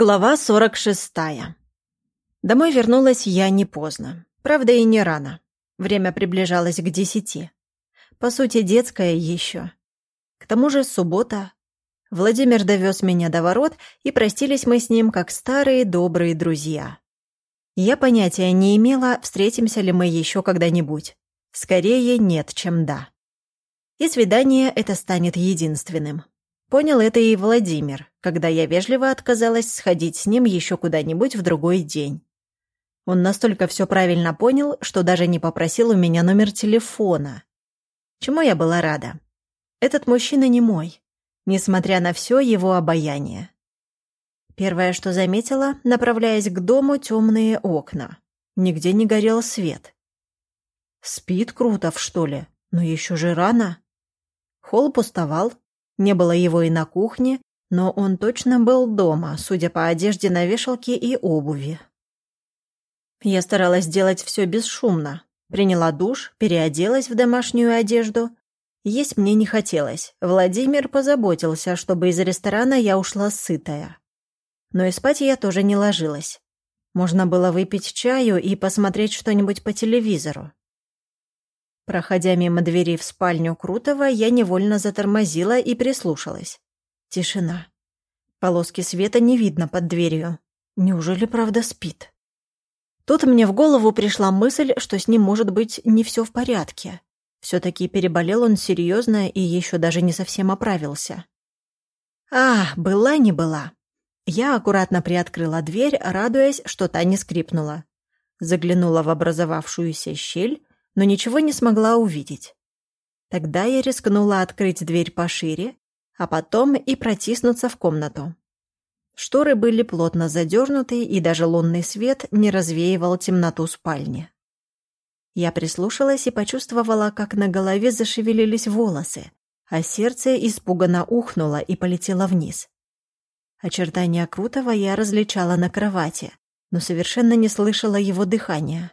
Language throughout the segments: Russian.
Глава 46. Домой вернулась я не поздно. Правда, и не рано. Время приближалось к десяти. По сути, детское еще. К тому же суббота. Владимир довез меня до ворот, и простились мы с ним как старые добрые друзья. Я понятия не имела, встретимся ли мы еще когда-нибудь. Скорее нет, чем да. И свидание это станет единственным. Понял это и Владимир, когда я вежливо отказалась сходить с ним еще куда-нибудь в другой день. Он настолько все правильно понял, что даже не попросил у меня номер телефона. Чему я была рада. Этот мужчина не мой, несмотря на все его обаяние. Первое, что заметила, направляясь к дому, темные окна. Нигде не горел свет. Спит Крутов, что ли? Но еще же рано. Холл пустовал, не было его и на кухне, но он точно был дома, судя по одежде на вешалке и обуви. Я старалась делать все бесшумно. Приняла душ, переоделась в домашнюю одежду. Есть мне не хотелось. Владимир позаботился, чтобы из ресторана я ушла сытая. Но и спать я тоже не ложилась. Можно было выпить чаю и посмотреть что-нибудь по телевизору. Проходя мимо двери в спальню Крутого, я невольно затормозила и прислушалась. Тишина. Полоски света не видно под дверью. Неужели правда спит? Тут мне в голову пришла мысль, что с ним может быть не все в порядке. Все-таки переболел он серьезно и еще даже не совсем оправился. А, была не была. Я аккуратно приоткрыла дверь, радуясь, что та не скрипнула. Заглянула в образовавшуюся щель но ничего не смогла увидеть. Тогда я рискнула открыть дверь пошире, а потом и протиснуться в комнату. Шторы были плотно задернуты, и даже лунный свет не развеивал темноту спальни. Я прислушалась и почувствовала, как на голове зашевелились волосы, а сердце испуганно ухнуло и полетело вниз. Очертания Крутого я различала на кровати, но совершенно не слышала его дыхания.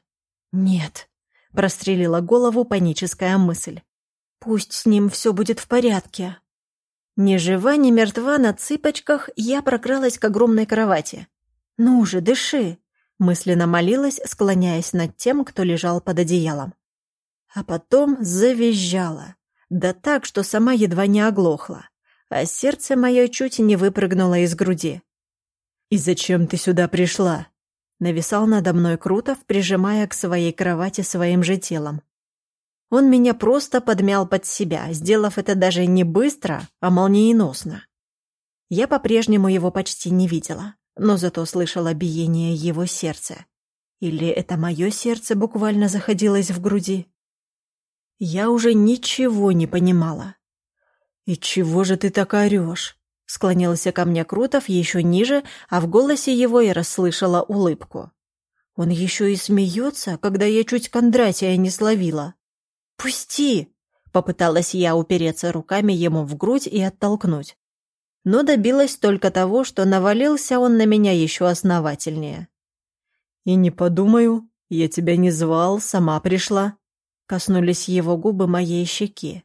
Нет, Прострелила голову паническая мысль. Пусть с ним все будет в порядке. Ни жива, ни мертва на цыпочках я прокралась к огромной кровати. «Ну же, дыши!» мысленно молилась, склоняясь над тем, кто лежал под одеялом. А потом завизжала. Да так, что сама едва не оглохла. А сердце мое чуть не выпрыгнуло из груди. «И зачем ты сюда пришла?» Нависал надо мной Крутов, прижимая к своей кровати своим же телом. Он меня просто подмял под себя, сделав это даже не быстро, а молниеносно. Я по-прежнему его почти не видела, но зато слышала биение его сердца. Или это мое сердце буквально заходилось в груди? Я уже ничего не понимала. «И чего же ты так орешь?» Склонился ко мне Крутов еще ниже, а в голосе его я расслышала улыбку. Он еще и смеется, когда я чуть Кондратия не словила. «Пусти!» — попыталась я упереться руками ему в грудь и оттолкнуть. Но добилась только того, что навалился он на меня еще основательнее. «И не подумаю, я тебя не звал, сама пришла», — коснулись его губы моей щеки.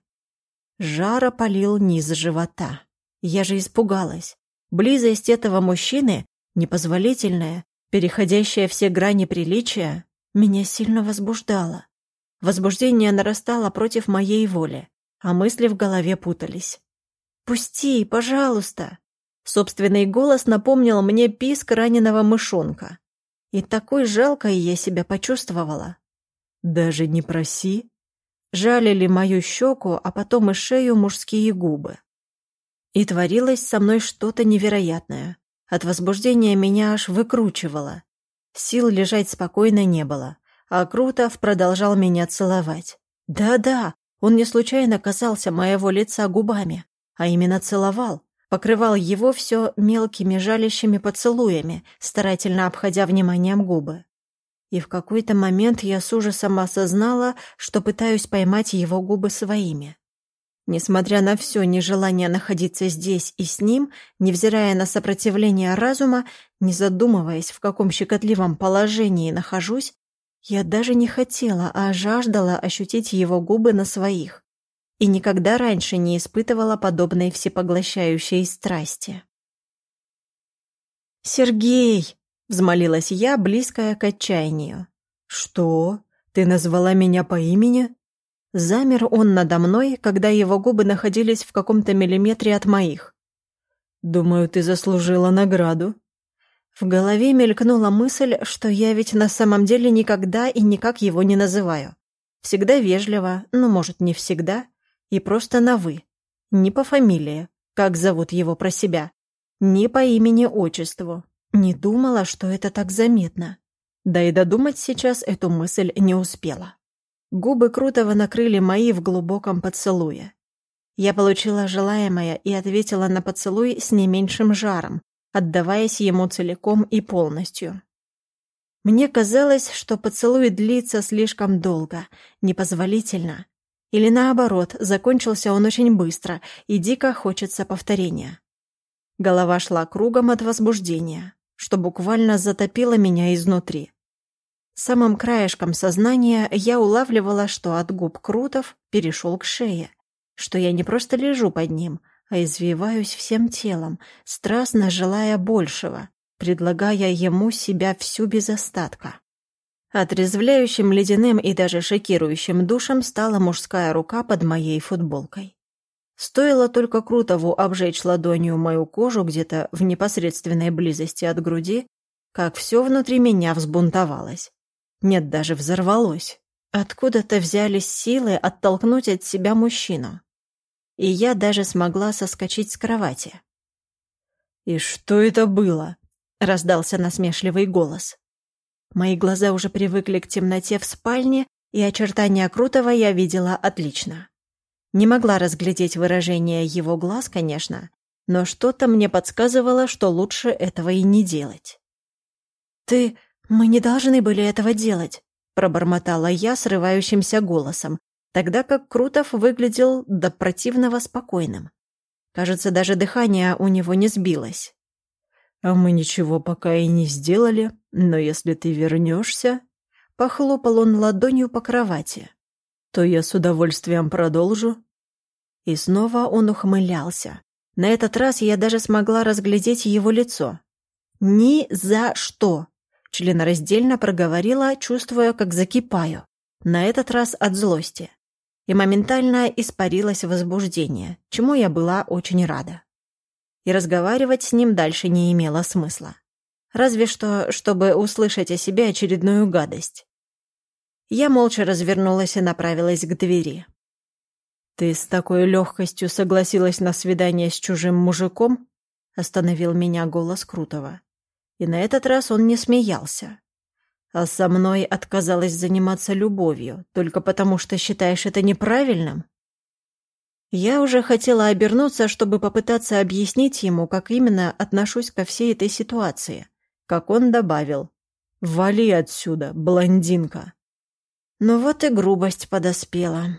Жар опалил низ живота. Я же испугалась. Близость этого мужчины, непозволительная, переходящая все грани приличия, меня сильно возбуждала. Возбуждение нарастало против моей воли, а мысли в голове путались. «Пусти, пожалуйста!» Собственный голос напомнил мне писк раненого мышонка. И такой жалкой я себя почувствовала. «Даже не проси!» Жалили мою щеку, а потом и шею мужские губы. И творилось со мной что-то невероятное. От возбуждения меня аж выкручивало. Сил лежать спокойно не было, а Крутов продолжал меня целовать. Да-да, он не случайно касался моего лица губами, а именно целовал, покрывал его все мелкими жалящими поцелуями, старательно обходя вниманием губы. И в какой-то момент я с ужасом осознала, что пытаюсь поймать его губы своими. Несмотря на все нежелание находиться здесь и с ним, невзирая на сопротивление разума, не задумываясь, в каком щекотливом положении нахожусь, я даже не хотела, а жаждала ощутить его губы на своих. И никогда раньше не испытывала подобной всепоглощающей страсти. «Сергей!» — взмолилась я, близкая к отчаянию. «Что? Ты назвала меня по имени?» Замер он надо мной, когда его губы находились в каком-то миллиметре от моих. «Думаю, ты заслужила награду». В голове мелькнула мысль, что я ведь на самом деле никогда и никак его не называю. Всегда вежливо, ну, может, не всегда, и просто на «вы». Не по фамилии, как зовут его про себя, не по имени-отчеству. Не думала, что это так заметно. Да и додумать сейчас эту мысль не успела. Губы Крутого накрыли мои в глубоком поцелуе. Я получила желаемое и ответила на поцелуй с не меньшим жаром, отдаваясь ему целиком и полностью. Мне казалось, что поцелуй длится слишком долго, непозволительно. Или наоборот, закончился он очень быстро, и дико хочется повторения. Голова шла кругом от возбуждения, что буквально затопило меня изнутри. Самым краешком сознания я улавливала, что от губ Крутов перешел к шее, что я не просто лежу под ним, а извиваюсь всем телом, страстно желая большего, предлагая ему себя всю без остатка. Отрезвляющим ледяным и даже шокирующим душем стала мужская рука под моей футболкой. Стоило только Крутову обжечь ладонью мою кожу где-то в непосредственной близости от груди, как все внутри меня взбунтовалось. Нет, даже взорвалось. Откуда-то взялись силы оттолкнуть от себя мужчину. И я даже смогла соскочить с кровати. «И что это было?» — раздался насмешливый голос. Мои глаза уже привыкли к темноте в спальне, и очертания Крутого я видела отлично. Не могла разглядеть выражение его глаз, конечно, но что-то мне подсказывало, что лучше этого и не делать. «Ты... мы не должны были этого делать», — пробормотала я срывающимся голосом, тогда как Крутов выглядел до противного спокойным. Кажется, даже дыхание у него не сбилось. «А мы ничего пока и не сделали, но если ты вернешься...» Похлопал он ладонью по кровати. «То я с удовольствием продолжу». И снова он ухмылялся. На этот раз я даже смогла разглядеть его лицо. «Ни за что!» Членораздельно проговорила, чувствуя, как закипаю. На этот раз от злости. И моментально испарилось возбуждение, чему я была очень рада и разговаривать с ним дальше не имело смысла. Разве что, чтобы услышать о себе очередную гадость. Я молча развернулась и направилась к двери. «Ты с такой легкостью согласилась на свидание с чужим мужиком?» — остановил меня голос Крутого. И на этот раз он не смеялся. «А со мной отказалась заниматься любовью, только потому что считаешь это неправильным?» Я уже хотела обернуться, чтобы попытаться объяснить ему, как именно отношусь ко всей этой ситуации. Как он добавил. «Вали отсюда, блондинка!» Но вот и грубость подоспела.